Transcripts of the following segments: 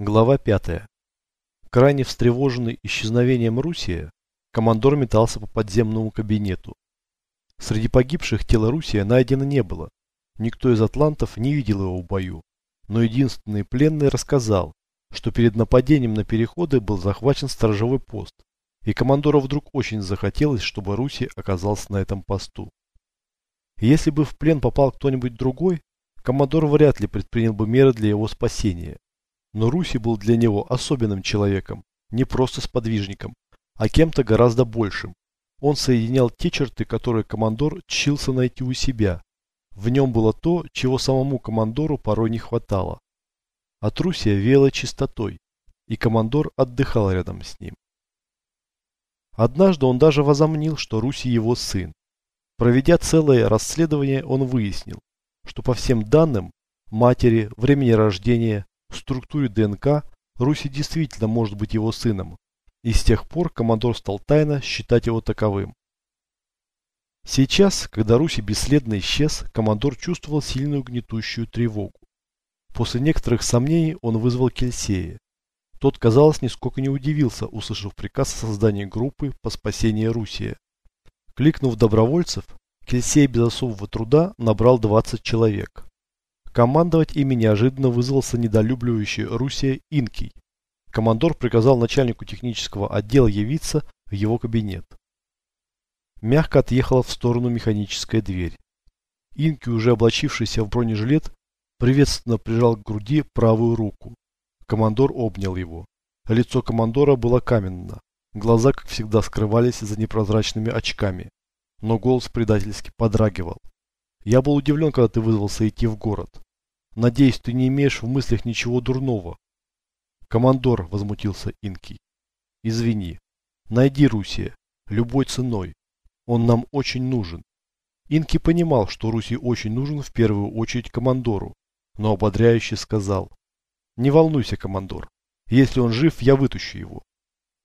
Глава 5. Крайне встревоженный исчезновением Русия, командор метался по подземному кабинету. Среди погибших тела Русия найдено не было. Никто из атлантов не видел его в бою. Но единственный пленный рассказал, что перед нападением на переходы был захвачен сторожевой пост, и командору вдруг очень захотелось, чтобы Руси оказался на этом посту. Если бы в плен попал кто-нибудь другой, командор вряд ли предпринял бы меры для его спасения. Но Руси был для него особенным человеком, не просто сподвижником, а кем-то гораздо большим. Он соединял те черты, которые командор чился найти у себя. В нем было то, чего самому командору порой не хватало. От Русия веяло чистотой, и командор отдыхал рядом с ним. Однажды он даже возомнил, что Руси его сын. Проведя целое расследование, он выяснил, что по всем данным матери, времени рождения, в структуре ДНК Руси действительно может быть его сыном, и с тех пор командор стал тайно считать его таковым. Сейчас, когда Руси бесследно исчез, командор чувствовал сильную гнетущую тревогу. После некоторых сомнений он вызвал Кельсея. Тот, казалось, нисколько не удивился, услышав приказ о создании группы по спасению Русия. Кликнув добровольцев, Кельсей без особого труда набрал 20 человек. Командовать ими неожиданно вызвался недолюбливающий Русия Инкий. Командор приказал начальнику технического отдела явиться в его кабинет. Мягко отъехала в сторону механическая дверь. Инки, уже облачившийся в бронежилет, приветственно прижал к груди правую руку. Командор обнял его. Лицо командора было каменно. Глаза, как всегда, скрывались за непрозрачными очками. Но голос предательски подрагивал. Я был удивлен, когда ты вызвался идти в город. Надеюсь, ты не имеешь в мыслях ничего дурного. Командор, возмутился Инки. Извини. Найди Русия. Любой ценой. Он нам очень нужен. Инки понимал, что Руси очень нужен в первую очередь командору, но ободряюще сказал. Не волнуйся, командор. Если он жив, я вытащу его.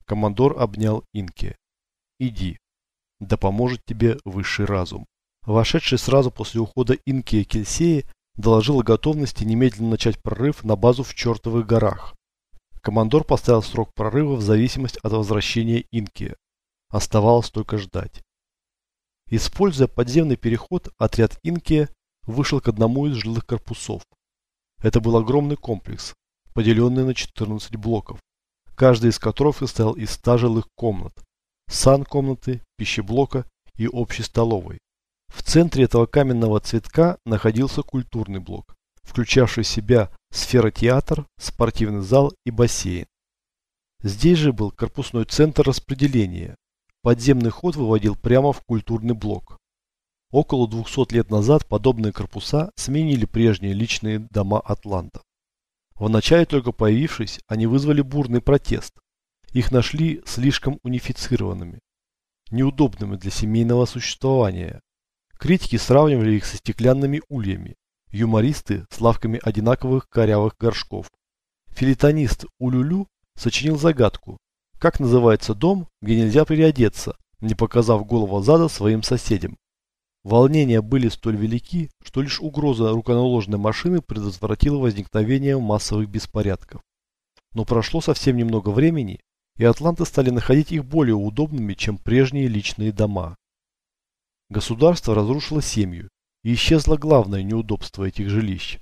Командор обнял Инки. Иди. Да поможет тебе высший разум. Вошедший сразу после ухода Инки и Кельсея доложил о готовности немедленно начать прорыв на базу в Чертовых горах. Командор поставил срок прорыва в зависимости от возвращения Инки. Оставалось только ждать. Используя подземный переход, отряд Инки вышел к одному из жилых корпусов. Это был огромный комплекс, поделенный на 14 блоков, каждый из которых состоял из 100 жилых комнат, сан-комнаты, пищеблока и общей столовой. В центре этого каменного цветка находился культурный блок, включавший в себя сферотеатр, спортивный зал и бассейн. Здесь же был корпусной центр распределения. Подземный ход выводил прямо в культурный блок. Около 200 лет назад подобные корпуса сменили прежние личные дома атлантов. Вначале только появившись, они вызвали бурный протест. Их нашли слишком унифицированными, неудобными для семейного существования. Критики сравнивали их со стеклянными ульями, юмористы с лавками одинаковых корявых горшков. Филитонист Улюлю сочинил загадку, как называется дом, где нельзя переодеться, не показав голову зада своим соседям. Волнения были столь велики, что лишь угроза руконаложенной машины предотвратила возникновение массовых беспорядков. Но прошло совсем немного времени, и атланты стали находить их более удобными, чем прежние личные дома. Государство разрушило семью, и исчезло главное неудобство этих жилищ.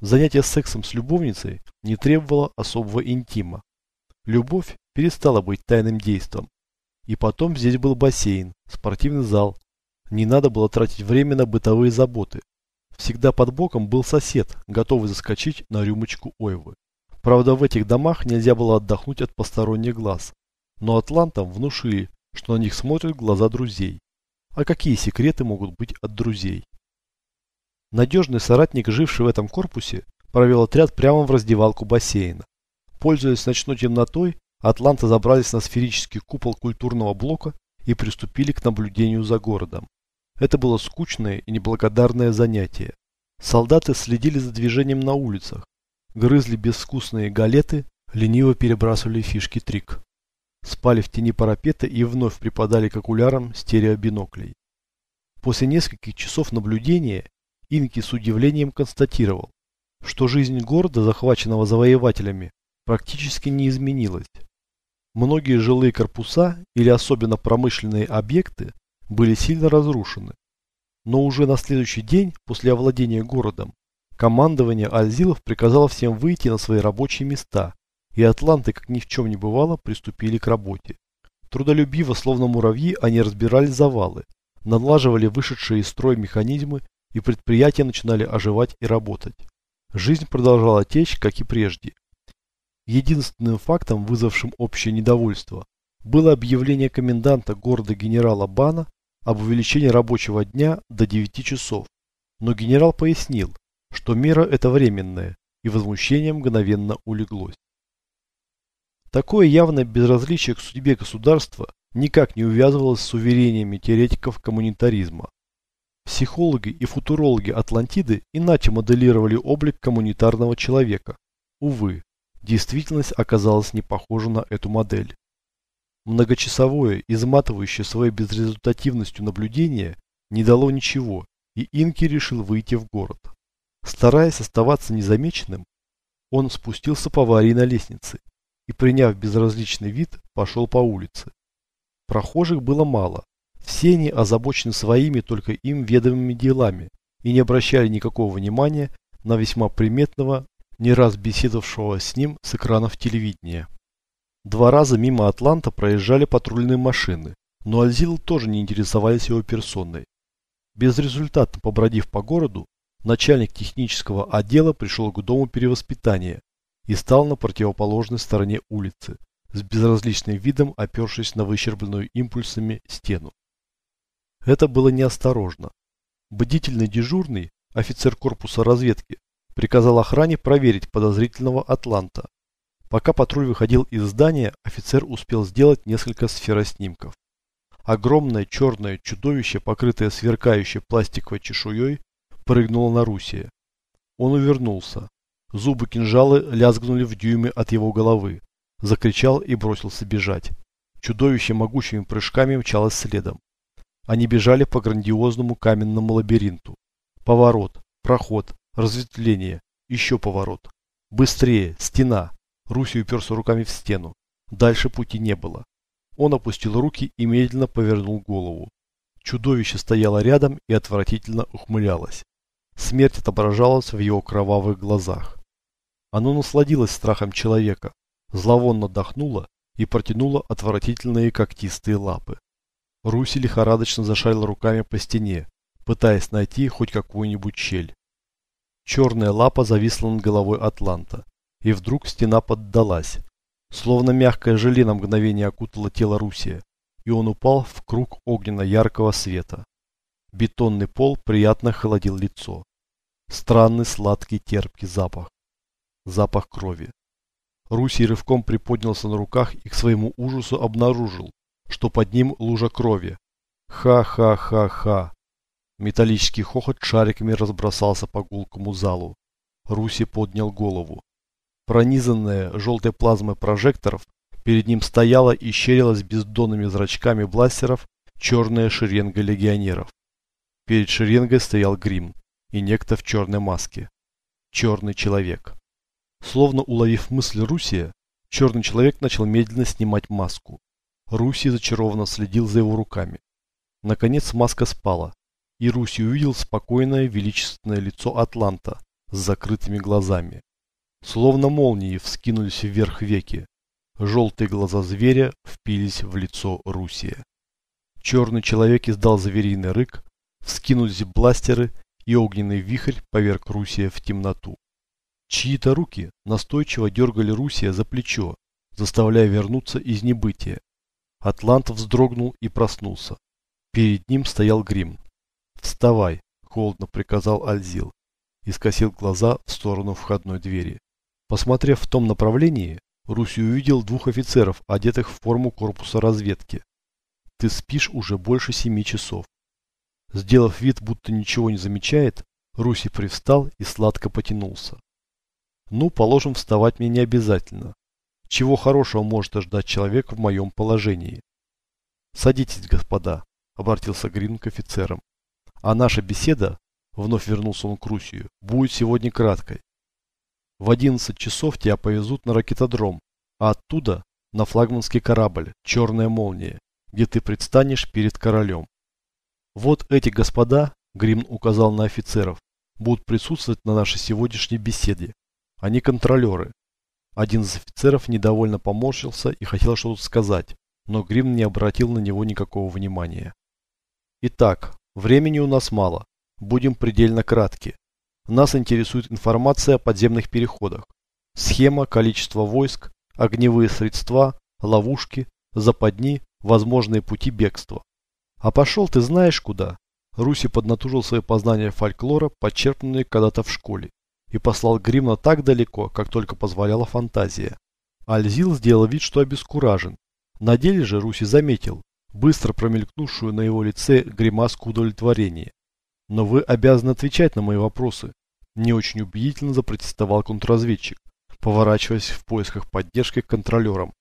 Занятие сексом с любовницей не требовало особого интима. Любовь перестала быть тайным действом. И потом здесь был бассейн, спортивный зал. Не надо было тратить время на бытовые заботы. Всегда под боком был сосед, готовый заскочить на рюмочку ойвы. Правда, в этих домах нельзя было отдохнуть от посторонних глаз. Но атлантам внушили, что на них смотрят глаза друзей. А какие секреты могут быть от друзей? Надежный соратник, живший в этом корпусе, провел отряд прямо в раздевалку бассейна. Пользуясь ночной темнотой, атланты забрались на сферический купол культурного блока и приступили к наблюдению за городом. Это было скучное и неблагодарное занятие. Солдаты следили за движением на улицах, грызли безвкусные галеты, лениво перебрасывали фишки трик спали в тени парапета и вновь припадали к окулярам стереобиноклей. После нескольких часов наблюдения Инки с удивлением констатировал, что жизнь города, захваченного завоевателями, практически не изменилось. Многие жилые корпуса или особенно промышленные объекты были сильно разрушены. Но уже на следующий день после овладения городом командование Альзилов приказало всем выйти на свои рабочие места, и атланты, как ни в чем не бывало, приступили к работе. Трудолюбиво, словно муравьи, они разбирали завалы, налаживали вышедшие из строя механизмы, и предприятия начинали оживать и работать. Жизнь продолжала течь, как и прежде. Единственным фактом, вызвавшим общее недовольство, было объявление коменданта города генерала Бана об увеличении рабочего дня до 9 часов. Но генерал пояснил, что мера эта временная, и возмущение мгновенно улеглось. Такое явное безразличие к судьбе государства никак не увязывалось с уверениями теоретиков коммунитаризма. Психологи и футурологи Атлантиды иначе моделировали облик коммунитарного человека. Увы, действительность оказалась не похожа на эту модель. Многочасовое, изматывающее своей безрезультативностью наблюдение не дало ничего, и Инки решил выйти в город. Стараясь оставаться незамеченным, он спустился по аварийной лестнице и, приняв безразличный вид, пошел по улице. Прохожих было мало. Все они озабочены своими только им ведомыми делами и не обращали никакого внимания на весьма приметного, не раз беседовавшего с ним с экранов телевидения. Два раза мимо Атланта проезжали патрульные машины, но Альзил тоже не интересовались его персоной. Безрезультатно побродив по городу, начальник технического отдела пришел к дому перевоспитания и стал на противоположной стороне улицы, с безразличным видом опершись на выщербленную импульсами стену. Это было неосторожно. Бдительный дежурный, офицер корпуса разведки, приказал охране проверить подозрительного атланта. Пока патруль выходил из здания, офицер успел сделать несколько сфероснимков. Огромное черное чудовище, покрытое сверкающей пластиковой чешуей, прыгнуло на Русия. Он увернулся. Зубы кинжалы лязгнули в дюйме от его головы. Закричал и бросился бежать. Чудовище могучими прыжками мчалось следом. Они бежали по грандиозному каменному лабиринту. Поворот, проход, разветвление, еще поворот. Быстрее, стена. Руси уперся руками в стену. Дальше пути не было. Он опустил руки и медленно повернул голову. Чудовище стояло рядом и отвратительно ухмылялось. Смерть отображалась в его кровавых глазах. Оно насладилось страхом человека, зловонно дохнуло и протянуло отвратительные когтистые лапы. Руси лихорадочно зашарил руками по стене, пытаясь найти хоть какую-нибудь щель. Черная лапа зависла над головой Атланта, и вдруг стена поддалась. Словно мягкое желе на мгновение окутало тело Русия, и он упал в круг огненно-яркого света. Бетонный пол приятно холодил лицо. Странный сладкий терпкий запах. Запах крови. Руси рывком приподнялся на руках и к своему ужасу обнаружил, что под ним лужа крови. Ха-ха-ха-ха. Металлический хохот шариками разбросался по гулкому залу. Руси поднял голову. Пронизанная желтой плазмой прожекторов, перед ним стояла и щерилась бездонными зрачками бластеров черная шеренга легионеров. Перед шеренгой стоял грим и некто в черной маске. Черный человек. Словно уловив мысль Русия, черный человек начал медленно снимать маску. Руси зачарованно следил за его руками. Наконец маска спала, и Руси увидел спокойное величественное лицо Атланта с закрытыми глазами. Словно молнии вскинулись вверх веки. Желтые глаза зверя впились в лицо Русия. Черный человек издал звериный рык, вскинулись бластеры, и огненный вихрь поверг Русия в темноту. Чьи-то руки настойчиво дергали Русия за плечо, заставляя вернуться из небытия. Атлант вздрогнул и проснулся. Перед ним стоял Грим. «Вставай!» – холодно приказал Альзил и скосил глаза в сторону входной двери. Посмотрев в том направлении, Руси увидел двух офицеров, одетых в форму корпуса разведки. «Ты спишь уже больше семи часов». Сделав вид, будто ничего не замечает, Руси привстал и сладко потянулся. Ну, положим, вставать мне не обязательно. Чего хорошего может ожидать человек в моем положении? Садитесь, господа, обратился Грин к офицерам. А наша беседа, вновь вернулся он к Русию, будет сегодня краткой. В 11 часов тебя повезут на ракетодром, а оттуда на флагманский корабль «Черная молния», где ты предстанешь перед королем. Вот эти господа, Грим указал на офицеров, будут присутствовать на нашей сегодняшней беседе. Они контролеры. Один из офицеров недовольно поморщился и хотел что-то сказать, но Грим не обратил на него никакого внимания. Итак, времени у нас мало. Будем предельно кратки. Нас интересует информация о подземных переходах. Схема, количество войск, огневые средства, ловушки, западни, возможные пути бегства. А пошел ты знаешь куда? Руси поднатужил свои познания фольклора, подчеркнутые когда-то в школе, и послал Гримна так далеко, как только позволяла фантазия. Альзил сделал вид, что обескуражен. На деле же Руси заметил, быстро промелькнувшую на его лице гримаску удовлетворения. «Но вы обязаны отвечать на мои вопросы», – не очень убедительно запротестовал контрразведчик, поворачиваясь в поисках поддержки к контролерам.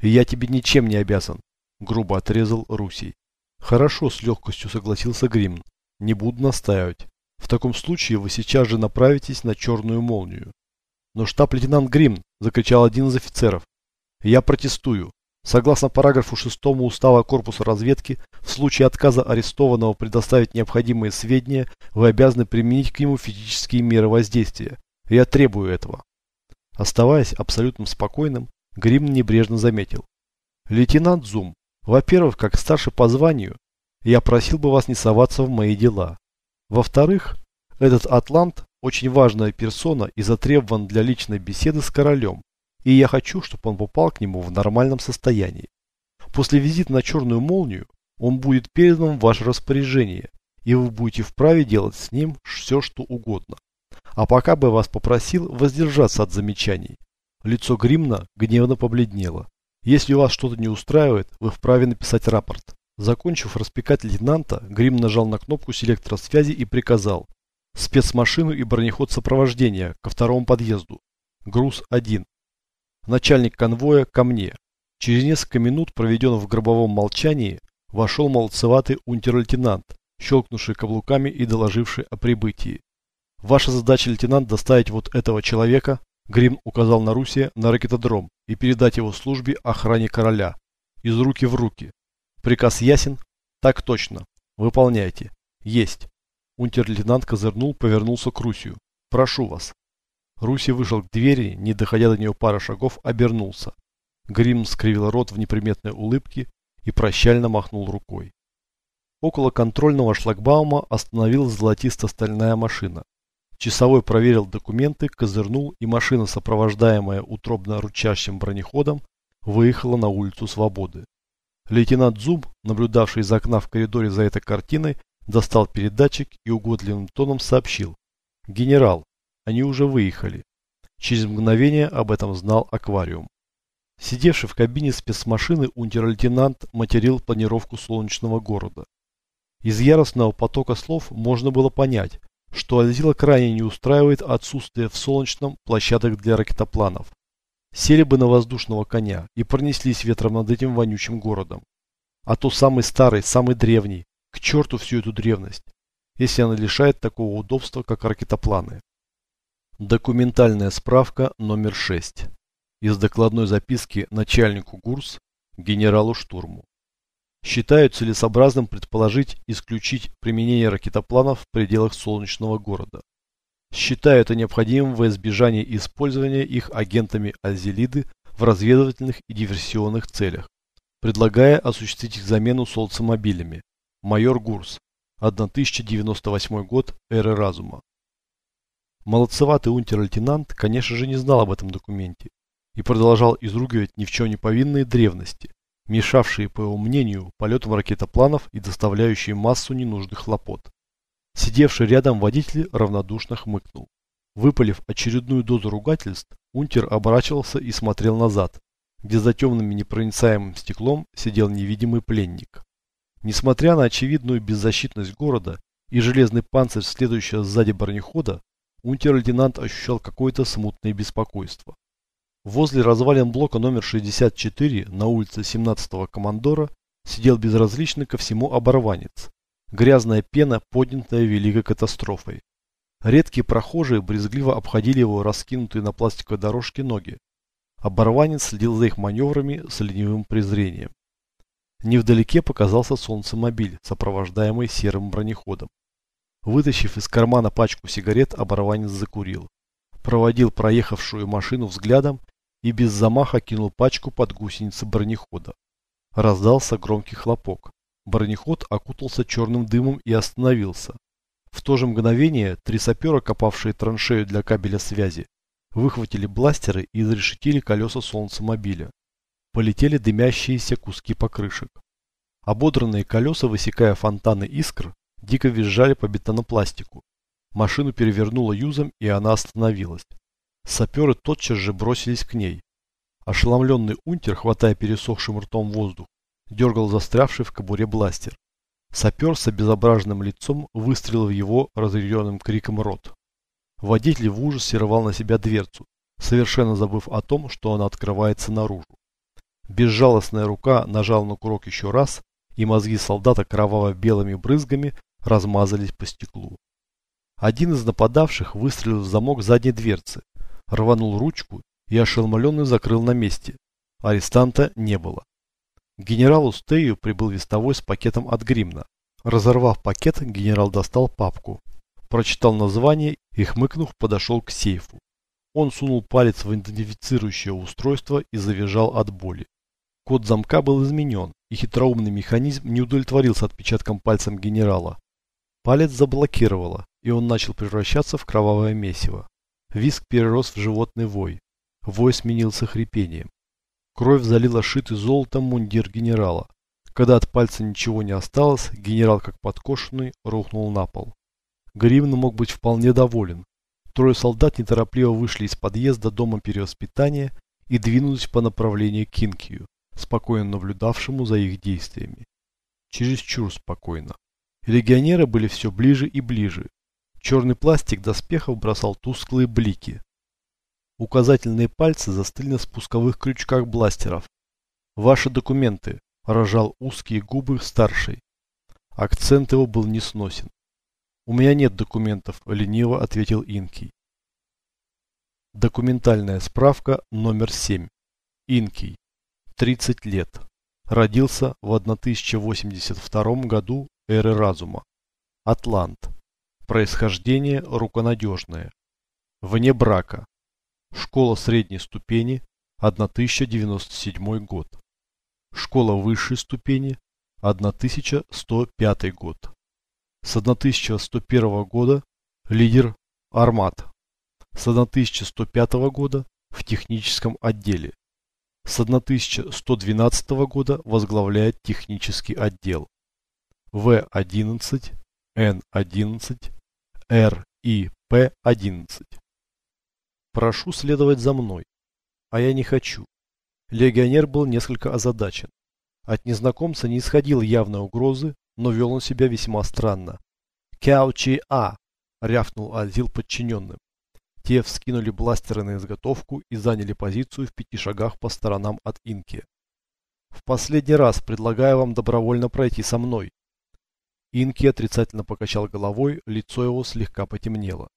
«Я тебе ничем не обязан», – грубо отрезал Русий. Хорошо, с легкостью согласился Гримн. Не буду настаивать. В таком случае вы сейчас же направитесь на черную молнию. Но штаб-лейтенант Гримн, закричал один из офицеров. Я протестую. Согласно параграфу 6 устава корпуса разведки, в случае отказа арестованного предоставить необходимые сведения, вы обязаны применить к нему физические меры воздействия. Я требую этого. Оставаясь абсолютно спокойным, Гримн небрежно заметил. Лейтенант Зум, во-первых, как старший по званию, я просил бы вас не соваться в мои дела. Во-вторых, этот атлант очень важная персона и затребован для личной беседы с королем, и я хочу, чтобы он попал к нему в нормальном состоянии. После визита на черную молнию он будет передан в ваше распоряжение, и вы будете вправе делать с ним все, что угодно. А пока бы вас попросил воздержаться от замечаний. Лицо Гримна гневно побледнело. Если вас что-то не устраивает, вы вправе написать рапорт. Закончив распекать лейтенанта, Грим нажал на кнопку селектора связи и приказал спецмашину и бронеход сопровождения ко второму подъезду. Груз 1. Начальник конвоя ко мне. Через несколько минут, проведенных в гробовом молчании, вошел молодцеватый унтер-лейтенант, щелкнувший каблуками и доложивший о прибытии. Ваша задача, лейтенант, доставить вот этого человека Грим указал на Руси на ракетодром и передать его службе охране короля. Из руки в руки. Приказ ясен? Так точно. Выполняйте. Есть. Унтер-лейтенант козырнул, повернулся к Русию. Прошу вас. Руси вышел к двери, не доходя до нее пары шагов, обернулся. Грим скривил рот в неприметной улыбке и прощально махнул рукой. Около контрольного шлагбаума остановилась золотисто-стальная машина. Часовой проверил документы, козырнул, и машина, сопровождаемая утробно ручащим бронеходом, выехала на улицу Свободы. Лейтенант Зуб, наблюдавший из окна в коридоре за этой картиной, достал передатчик и угодливым тоном сообщил. «Генерал, они уже выехали». Через мгновение об этом знал аквариум. Сидевший в кабине спецмашины унтер-лейтенант материл планировку солнечного города. Из яростного потока слов можно было понять, что Альзила крайне не устраивает отсутствие в Солнечном площадок для ракетопланов. Сели бы на воздушного коня и пронеслись ветром над этим вонючим городом. А то самый старый, самый древний, к черту всю эту древность, если она лишает такого удобства, как ракетопланы. Документальная справка номер 6. Из докладной записки начальнику ГУРС генералу Штурму. Считаю целесообразным предположить исключить применение ракетопланов в пределах солнечного города. Считаю это необходимым во избежание использования их агентами Азелиды в разведывательных и диверсионных целях, предлагая осуществить их замену солнцемобилями. Майор Гурс, 1098 год эры разума. Молодцеватый унтер-лейтенант, конечно же, не знал об этом документе и продолжал изругивать ни в чем не повинные древности, мешавшие, по его мнению, полетам ракетопланов и доставляющие массу ненужных хлопот. Сидевший рядом водитель равнодушно хмыкнул. Выпалив очередную дозу ругательств, Унтер оборачивался и смотрел назад, где за темным непроницаемым стеклом сидел невидимый пленник. Несмотря на очевидную беззащитность города и железный панцирь следующего сзади бронехода, унтер-лейтенант ощущал какое-то смутное беспокойство. Возле развалин блока номер 64 на улице 17-го командора сидел безразличный ко всему оборванец. Грязная пена, поднятая великой катастрофой. Редкие прохожие брезгливо обходили его раскинутые на пластиковой дорожке ноги. Оборванец следил за их маневрами с ленивым презрением. Невдалеке показался солнцемобиль, сопровождаемый серым бронеходом. Вытащив из кармана пачку сигарет, оборванец закурил. Проводил проехавшую машину взглядом и без замаха кинул пачку под гусеницы бронехода. Раздался громкий хлопок. Бронеход окутался черным дымом и остановился. В то же мгновение три сапера, копавшие траншею для кабеля связи, выхватили бластеры и изрешетили колеса солнцемобиля. Полетели дымящиеся куски покрышек. Ободранные колеса, высекая фонтаны искр, дико визжали по бетонопластику. Машину перевернуло юзом, и она остановилась. Саперы тотчас же бросились к ней. Ошеломленный унтер, хватая пересохшим ртом воздух, дергал застрявший в кобуре бластер. Сапер с обезображенным лицом выстрелил в его разъяренным криком рот. Водитель в ужасе рвал на себя дверцу, совершенно забыв о том, что она открывается наружу. Безжалостная рука нажала на курок еще раз, и мозги солдата кроваво-белыми брызгами размазались по стеклу. Один из нападавших выстрелил в замок задней дверцы, рванул ручку и ошеломленный закрыл на месте. Арестанта не было. К генералу Стею прибыл вестовой с пакетом от Гримна. Разорвав пакет, генерал достал папку, прочитал название и, хмыкнув, подошел к сейфу. Он сунул палец в идентифицирующее устройство и завизжал от боли. Код замка был изменен, и хитроумный механизм не удовлетворился отпечатком пальцем генерала. Палец заблокировало, и он начал превращаться в кровавое месиво. Виск перерос в животный вой. Вой сменился хрипением. Кровь залила шитый золотом мундир генерала. Когда от пальца ничего не осталось, генерал, как подкошенный, рухнул на пол. Гривн мог быть вполне доволен. Трое солдат неторопливо вышли из подъезда дома перевоспитания и двинулись по направлению к Кинкию, спокойно наблюдавшему за их действиями. Чересчур спокойно. Легионеры были все ближе и ближе. Черный пластик доспехов бросал тусклые блики. Указательные пальцы застыли на спусковых крючках бластеров. «Ваши документы», – рожал узкие губы старший. Акцент его был несносен. «У меня нет документов», – лениво ответил Инкий. Документальная справка номер 7. Инкий. 30 лет. Родился в 1082 году эры разума. Атлант. Происхождение руконадежное. Вне брака. Школа средней ступени 1097 год. Школа высшей ступени 1105 год. С 1101 года лидер армат. С 1105 года в техническом отделе. С 1112 года возглавляет технический отдел. В11, Н11, Р и П11. Прошу следовать за мной. А я не хочу. Легионер был несколько озадачен. От незнакомца не исходило явной угрозы, но вел он себя весьма странно. «Кяучи-А!» – рявкнул Азил подчиненным. Те вскинули бластеры на изготовку и заняли позицию в пяти шагах по сторонам от Инки. «В последний раз предлагаю вам добровольно пройти со мной». Инки отрицательно покачал головой, лицо его слегка потемнело.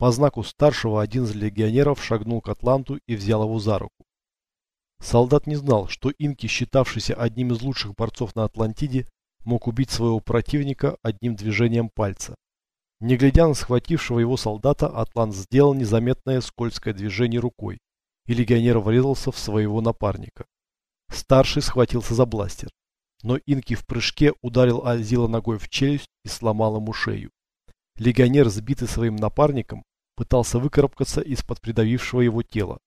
По знаку старшего один из легионеров шагнул к Атланту и взял его за руку. Солдат не знал, что Инки, считавшийся одним из лучших борцов на Атлантиде, мог убить своего противника одним движением пальца. Не глядя на схватившего его солдата, Атлант сделал незаметное скользкое движение рукой, и легионер врезался в своего напарника. Старший схватился за бластер, но Инки в прыжке ударил Азила ногой в челюсть и сломал ему шею. Легионер, сбитый своим напарником, пытался выкарабкаться из-под придавившего его тела.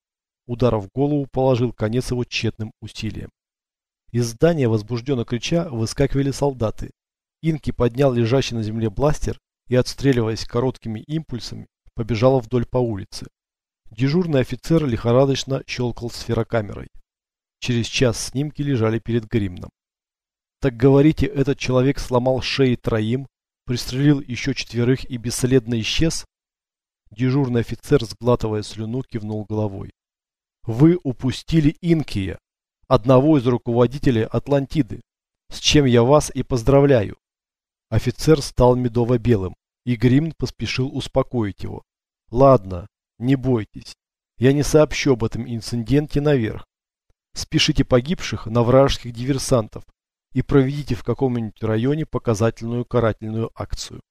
Удар в голову положил конец его тщетным усилиям. Из здания, возбужденно крича, выскакивали солдаты. Инки поднял лежащий на земле бластер и, отстреливаясь короткими импульсами, побежала вдоль по улице. Дежурный офицер лихорадочно щелкал сферокамерой. Через час снимки лежали перед Гримном. Так говорите, этот человек сломал шеи троим, пристрелил еще четверых и бесследно исчез? Дежурный офицер, сглатывая слюну, кивнул головой. Вы упустили Инкия, одного из руководителей Атлантиды, с чем я вас и поздравляю. Офицер стал медово-белым. И Гримн поспешил успокоить его. Ладно, не бойтесь. Я не сообщу об этом инциденте наверх. Спешите погибших на вражеских диверсантов и проведите в каком-нибудь районе показательную карательную акцию.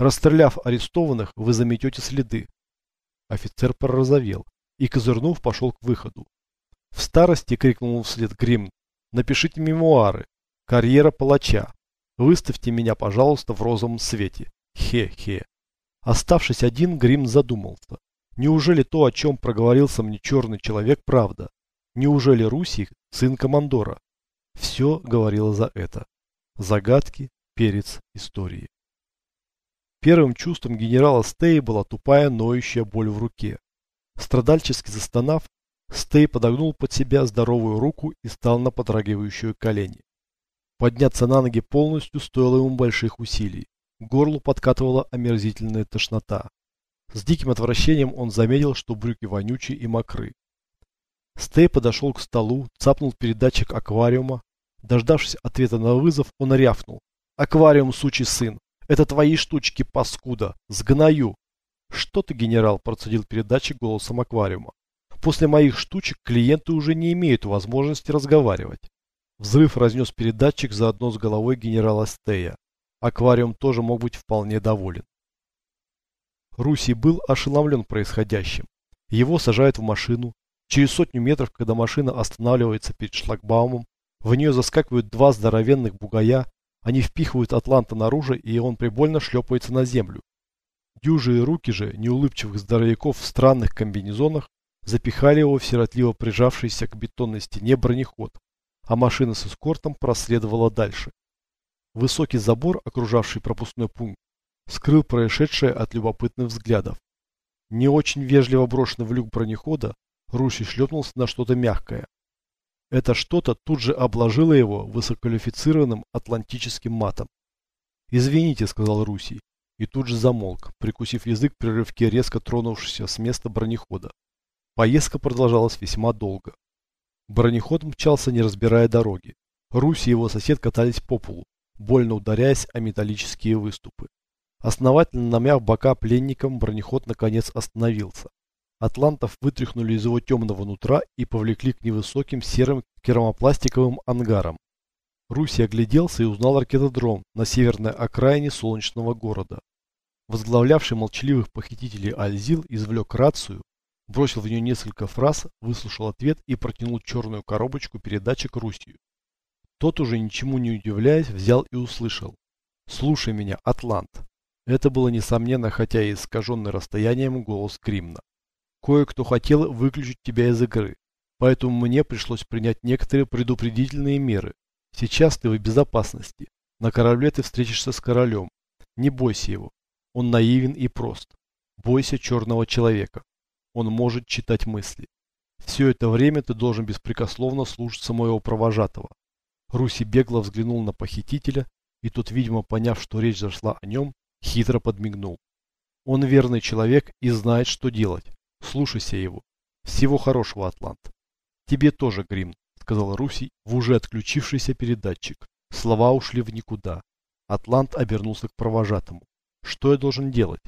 Расстреляв арестованных, вы заметете следы. Офицер пророзовел и, козырнув, пошел к выходу. В старости крикнул вслед Грим. Напишите мемуары. Карьера палача. Выставьте меня, пожалуйста, в розовом свете. Хе-хе. Оставшись один, Грим задумался. Неужели то, о чем проговорился мне черный человек, правда? Неужели Руси сын командора? Все говорило за это. Загадки, перец истории. Первым чувством генерала Стея была тупая ноющая боль в руке. Страдальчески застонав, Стей подогнул под себя здоровую руку и стал на подрагивающие колени. Подняться на ноги полностью стоило ему больших усилий. К горлу подкатывала омерзительная тошнота. С диким отвращением он заметил, что брюки вонючие и мокры. Стей подошел к столу, цапнул передатчик аквариума. Дождавшись ответа на вызов, он рявкнул. «Аквариум, сучий сын! Это твои штучки, паскуда! Сгною!» «Что ты, генерал?» – процедил передатчик голосом аквариума. «После моих штучек клиенты уже не имеют возможности разговаривать». Взрыв разнес передатчик заодно с головой генерала Стея. Аквариум тоже мог быть вполне доволен. Руси был ошеломлен происходящим. Его сажают в машину. Через сотню метров, когда машина останавливается перед шлагбаумом, в нее заскакивают два здоровенных бугая, они впихивают Атланта наружу, и он прибольно шлепается на землю. Дюжие руки же неулыбчивых здоровяков в странных комбинезонах запихали его в сиротливо прижавшийся к бетонной стене бронеход, а машина с эскортом проследовала дальше. Высокий забор, окружавший пропускной пункт, скрыл происшедшее от любопытных взглядов. Не очень вежливо брошенный в люк бронехода, Руси шлепнулся на что-то мягкое. Это что-то тут же обложило его высококвалифицированным атлантическим матом. «Извините», — сказал Руси, и тут же замолк, прикусив язык при рывке резко тронувшегося с места бронехода. Поездка продолжалась весьма долго. Бронеход мчался, не разбирая дороги. Руси и его сосед катались по полу, больно ударяясь о металлические выступы. Основательно намяв бока пленникам, бронеход наконец остановился. Атлантов вытряхнули из его темного нутра и повлекли к невысоким серым керамопластиковым ангарам. Руси огляделся и узнал ракетодром на северной окраине солнечного города. Возглавлявший молчаливых похитителей Альзил извлек рацию, бросил в нее несколько фраз, выслушал ответ и протянул черную коробочку передатчик Русью. Тот, уже ничему не удивляясь, взял и услышал. «Слушай меня, Атлант». Это было несомненно, хотя и искаженный расстоянием голос Кримна. Кое-кто хотел выключить тебя из игры, поэтому мне пришлось принять некоторые предупредительные меры. Сейчас ты в безопасности. На корабле ты встретишься с королем. Не бойся его. Он наивен и прост. Бойся черного человека. Он может читать мысли. Все это время ты должен беспрекословно слушаться моего провожатого. Руси бегло взглянул на похитителя, и тот, видимо, поняв, что речь зашла о нем, хитро подмигнул. Он верный человек и знает, что делать. Слушайся его. Всего хорошего, Атлант. Тебе тоже, Грим, сказал Руси в уже отключившийся передатчик. Слова ушли в никуда. Атлант обернулся к провожатому. Что я должен делать?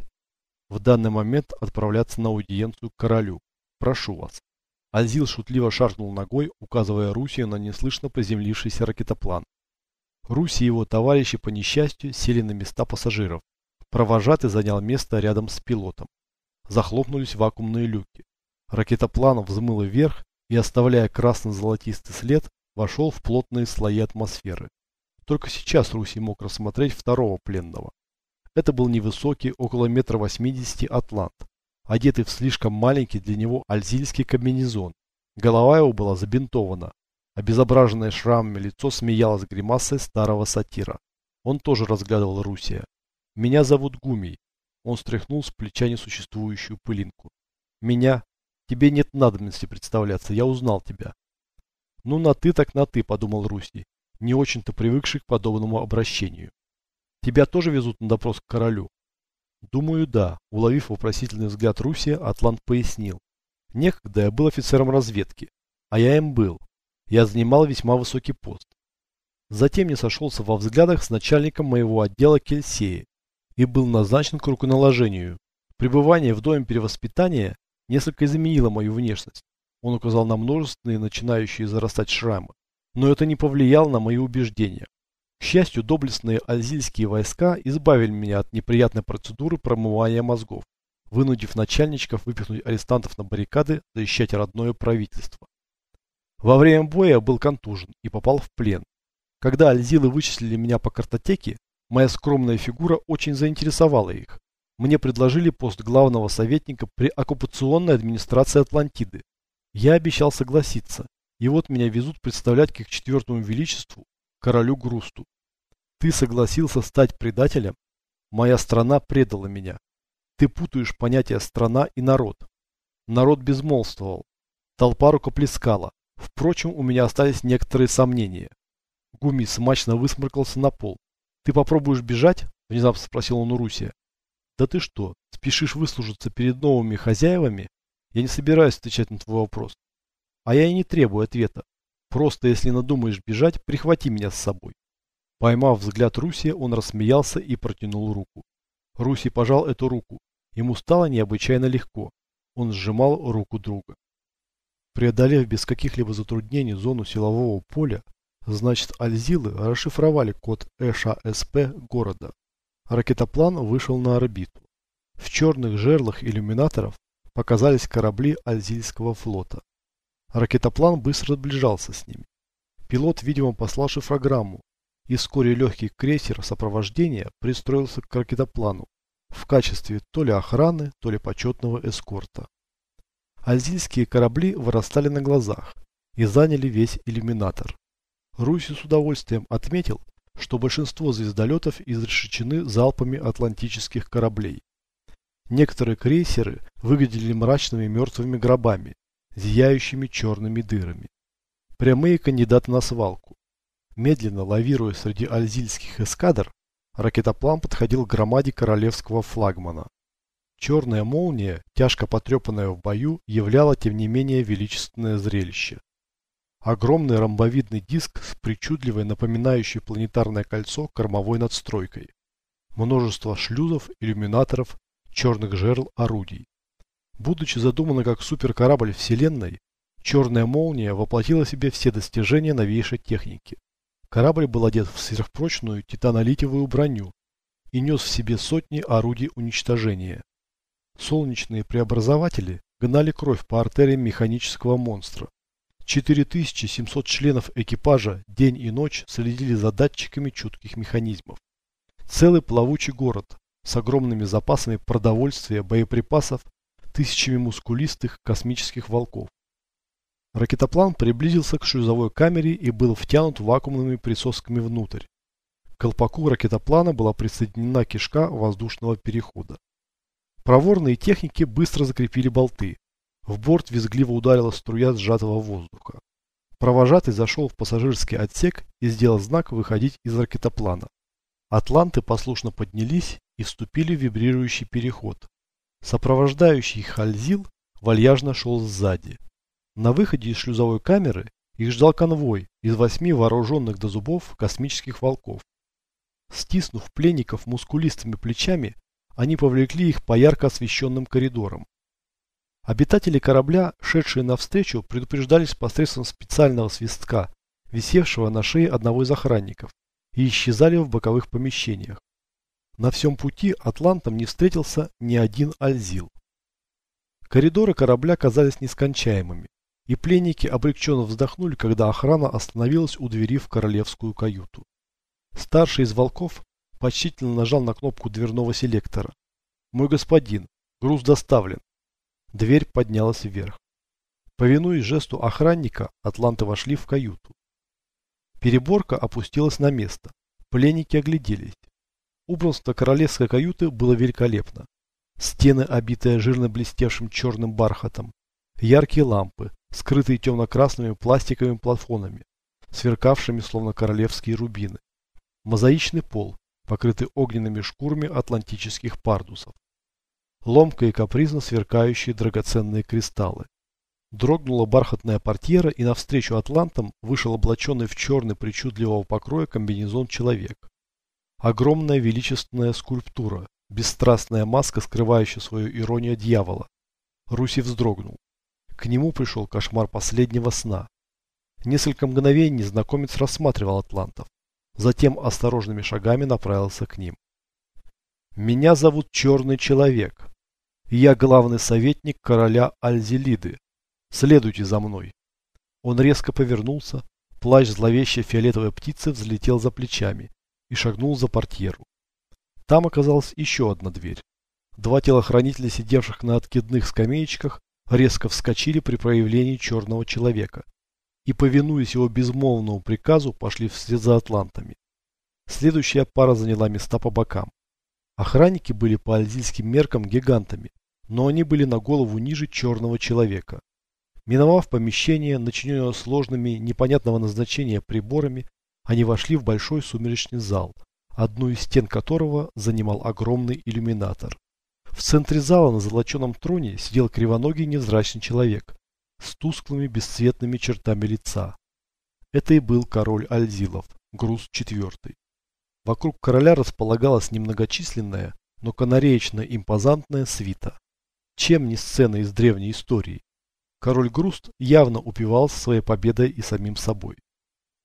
В данный момент отправляться на аудиенцию к королю. Прошу вас. Азил шутливо шаркнул ногой, указывая Руси на неслышно приземлившийся ракетоплан. Руси и его товарищи по несчастью сели на места пассажиров. Провожатый занял место рядом с пилотом захлопнулись вакуумные люки. Ракетоплан взмыл вверх и, оставляя красно-золотистый след, вошел в плотные слои атмосферы. Только сейчас Руси мог рассмотреть второго пленного. Это был невысокий, около метра восьмидесяти атлант, одетый в слишком маленький для него альзильский комбинезон. Голова его была забинтована. Обезображенное шрамами лицо смеялось гримасой старого сатира. Он тоже разглядывал Русия. «Меня зовут Гумий. Он стряхнул с плеча несуществующую пылинку. «Меня? Тебе нет надобности представляться, я узнал тебя». «Ну, на ты так на ты», — подумал Руси, не очень-то привыкший к подобному обращению. «Тебя тоже везут на допрос к королю?» «Думаю, да», — уловив вопросительный взгляд Руси, Атлант пояснил. «Некогда я был офицером разведки, а я им был. Я занимал весьма высокий пост. Затем не сошелся во взглядах с начальником моего отдела Кельсея и был назначен к руконаложению. Пребывание в доме перевоспитания несколько изменило мою внешность. Он указал на множественные начинающие зарастать шрамы. Но это не повлияло на мои убеждения. К счастью, доблестные альзильские войска избавили меня от неприятной процедуры промывания мозгов, вынудив начальничков выпихнуть арестантов на баррикады, защищать родное правительство. Во время боя был контужен и попал в плен. Когда альзилы вычислили меня по картотеке, моя скромная фигура очень заинтересовала их. Мне предложили пост главного советника при оккупационной администрации Атлантиды. Я обещал согласиться, и вот меня везут представлять к их четвертому величеству, королю Грусту. Ты согласился стать предателем? Моя страна предала меня. Ты путаешь понятия страна и народ. Народ безмолвствовал. Толпа рукоплескала. Впрочем, у меня остались некоторые сомнения. Гуми смачно высморкался на пол. «Ты попробуешь бежать?» – внезапно спросил он у Русия. «Да ты что, спешишь выслужиться перед новыми хозяевами? Я не собираюсь отвечать на твой вопрос. А я и не требую ответа. Просто, если надумаешь бежать, прихвати меня с собой». Поймав взгляд Русия, он рассмеялся и протянул руку. Руси пожал эту руку. Ему стало необычайно легко. Он сжимал руку друга. Преодолев без каких-либо затруднений зону силового поля, Значит, Альзилы расшифровали код ЭШСП города. Ракетоплан вышел на орбиту. В черных жерлах иллюминаторов показались корабли Альзильского флота. Ракетоплан быстро сближался с ними. Пилот, видимо, послал шифрограмму, и вскоре легкий крейсер сопровождения пристроился к ракетоплану в качестве то ли охраны, то ли почетного эскорта. Альзильские корабли вырастали на глазах и заняли весь иллюминатор. Руси с удовольствием отметил, что большинство звездолетов изрешечены залпами атлантических кораблей. Некоторые крейсеры выглядели мрачными мертвыми гробами, зияющими черными дырами. Прямые кандидаты на свалку. Медленно лавируя среди альзильских эскадр, ракетоплан подходил к громаде королевского флагмана. Черная молния, тяжко потрепанная в бою, являла тем не менее величественное зрелище. Огромный ромбовидный диск с причудливой, напоминающей планетарное кольцо, кормовой надстройкой. Множество шлюзов, иллюминаторов, черных жерл орудий. Будучи задумана как суперкорабль Вселенной, черная молния воплотила в себе все достижения новейшей техники. Корабль был одет в сверхпрочную титанолитевую броню и нес в себе сотни орудий уничтожения. Солнечные преобразователи гнали кровь по артериям механического монстра. 4700 членов экипажа день и ночь следили за датчиками чутких механизмов. Целый плавучий город с огромными запасами продовольствия, боеприпасов, тысячами мускулистых космических волков. Ракетоплан приблизился к шлюзовой камере и был втянут вакуумными присосками внутрь. К колпаку ракетоплана была присоединена кишка воздушного перехода. Проворные техники быстро закрепили болты. В борт визгливо ударила струя сжатого воздуха. Провожатый зашел в пассажирский отсек и сделал знак выходить из ракетоплана. Атланты послушно поднялись и вступили в вибрирующий переход. Сопровождающий Хальзил вальяжно шел сзади. На выходе из шлюзовой камеры их ждал конвой из восьми вооруженных до зубов космических волков. Стиснув пленников мускулистыми плечами, они повлекли их по ярко освещенным коридорам. Обитатели корабля, шедшие навстречу, предупреждались посредством специального свистка, висевшего на шее одного из охранников, и исчезали в боковых помещениях. На всем пути атлантам не встретился ни один альзил. Коридоры корабля казались нескончаемыми, и пленники облегченно вздохнули, когда охрана остановилась у двери в королевскую каюту. Старший из волков почтительно нажал на кнопку дверного селектора. «Мой господин, груз доставлен. Дверь поднялась вверх. Повинуясь жесту охранника, атланты вошли в каюту. Переборка опустилась на место. Пленники огляделись. Убранство королевской каюты было великолепно. Стены, обитые жирно блестевшим черным бархатом. Яркие лампы, скрытые темно-красными пластиковыми плафонами, сверкавшими словно королевские рубины. Мозаичный пол, покрытый огненными шкурами атлантических пардусов ломко и капризно сверкающие драгоценные кристаллы. Дрогнула бархатная портьера, и навстречу атлантам вышел облаченный в черный причудливого покроя комбинезон человек. Огромная величественная скульптура, бесстрастная маска, скрывающая свою иронию дьявола. Руси вздрогнул. К нему пришел кошмар последнего сна. Несколько мгновений незнакомец рассматривал атлантов. Затем осторожными шагами направился к ним. «Меня зовут Черный Человек. Я главный советник короля Альзелиды. Следуйте за мной». Он резко повернулся, плащ зловещей фиолетовой птицы взлетел за плечами и шагнул за портьеру. Там оказалась еще одна дверь. Два телохранителя, сидевших на откидных скамеечках, резко вскочили при проявлении черного человека и, повинуясь его безмолвному приказу, пошли вслед за атлантами. Следующая пара заняла места по бокам. Охранники были по альзильским меркам гигантами, но они были на голову ниже черного человека. Миновав помещение, начиненное сложными, непонятного назначения приборами, они вошли в большой сумеречный зал, одну из стен которого занимал огромный иллюминатор. В центре зала на золоченом троне сидел кривоногий невзрачный человек с тусклыми бесцветными чертами лица. Это и был король Альзилов, груз четвертый. Вокруг короля располагалась немногочисленная, но канареечно-импозантная свита. Чем не сцена из древней истории? Король Груст явно упивался своей победой и самим собой.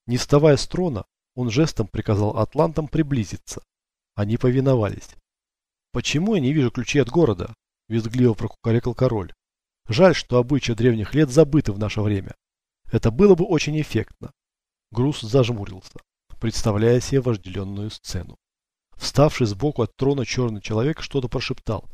Не вставая с трона, он жестом приказал атлантам приблизиться. Они повиновались. «Почему я не вижу ключей от города?» – визгливо прокукарекал король. «Жаль, что обычаи древних лет забыты в наше время. Это было бы очень эффектно». Груз зажмурился, представляя себе вожделенную сцену. Вставший сбоку от трона черный человек что-то прошептал.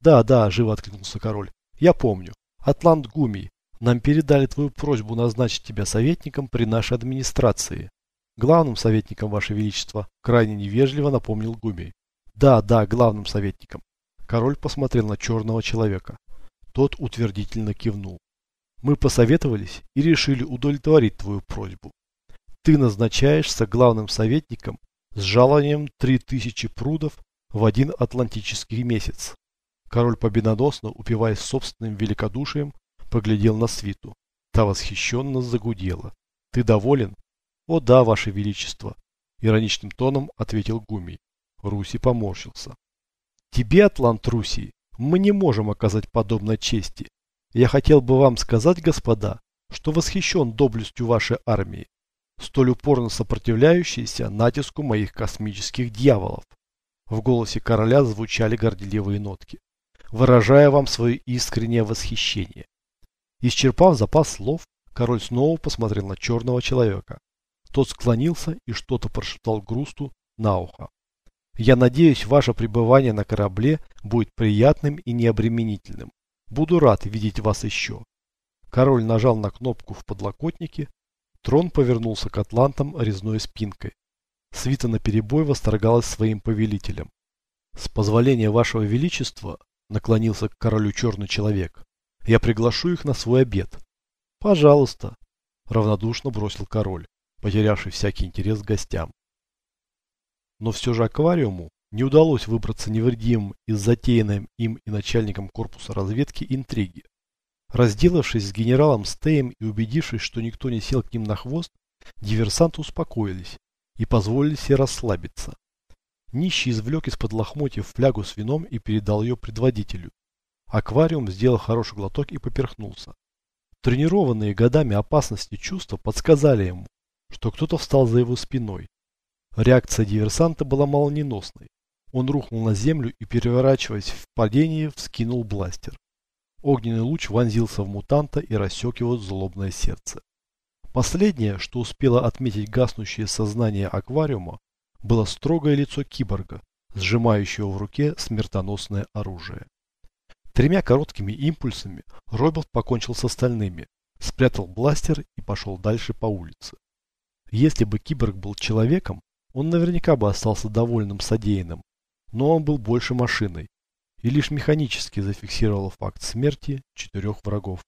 «Да, да», – живо откликнулся король. «Я помню. Атлант Гумий, нам передали твою просьбу назначить тебя советником при нашей администрации. Главным советником, Ваше Величество, крайне невежливо напомнил Гумий. Да, да, главным советником. Король посмотрел на черного человека. Тот утвердительно кивнул. Мы посоветовались и решили удовлетворить твою просьбу. Ты назначаешься главным советником с жалованием 3000 прудов в один атлантический месяц. Король победоносно, упиваясь собственным великодушием, поглядел на свиту. Та восхищенно загудела. Ты доволен? О да, ваше величество, ироничным тоном ответил Гумий. Руси поморщился. Тебе, Атлант Руси, мы не можем оказать подобной чести. Я хотел бы вам сказать, господа, что восхищен доблестью вашей армии, столь упорно сопротивляющейся натиску моих космических дьяволов. В голосе короля звучали горделивые нотки, выражая вам свое искреннее восхищение. Исчерпав запас слов, король снова посмотрел на черного человека. Тот склонился и что-то прошептал Грусту на ухо. Я надеюсь, ваше пребывание на корабле будет приятным и необременительным. Буду рад видеть вас еще. Король нажал на кнопку в подлокотнике. Трон повернулся к атлантам резной спинкой. Свита наперебой восторгалась своим повелителем. С позволения вашего величества, наклонился к королю черный человек, я приглашу их на свой обед. Пожалуйста, равнодушно бросил король, потерявший всякий интерес к гостям. Но все же аквариуму не удалось выбраться невредимым из затеянной им и начальником корпуса разведки интриги. Разделавшись с генералом Стеем и убедившись, что никто не сел к ним на хвост, диверсанты успокоились и позволили себе расслабиться. Нищий извлек из-под лохмотьев флягу с вином и передал ее предводителю. Аквариум сделал хороший глоток и поперхнулся. Тренированные годами опасности чувства подсказали ему, что кто-то встал за его спиной Реакция диверсанта была молниеносной. Он рухнул на землю и, переворачиваясь в падении, вскинул бластер. Огненный луч вонзился в мутанта и рассек его злобное сердце. Последнее, что успело отметить гаснущее сознание аквариума, было строгое лицо киборга, сжимающего в руке смертоносное оружие. Тремя короткими импульсами робот покончил с остальными, спрятал бластер и пошел дальше по улице. Если бы киборг был человеком, он наверняка бы остался довольным содеянным, но он был больше машиной и лишь механически зафиксировал факт смерти четырех врагов.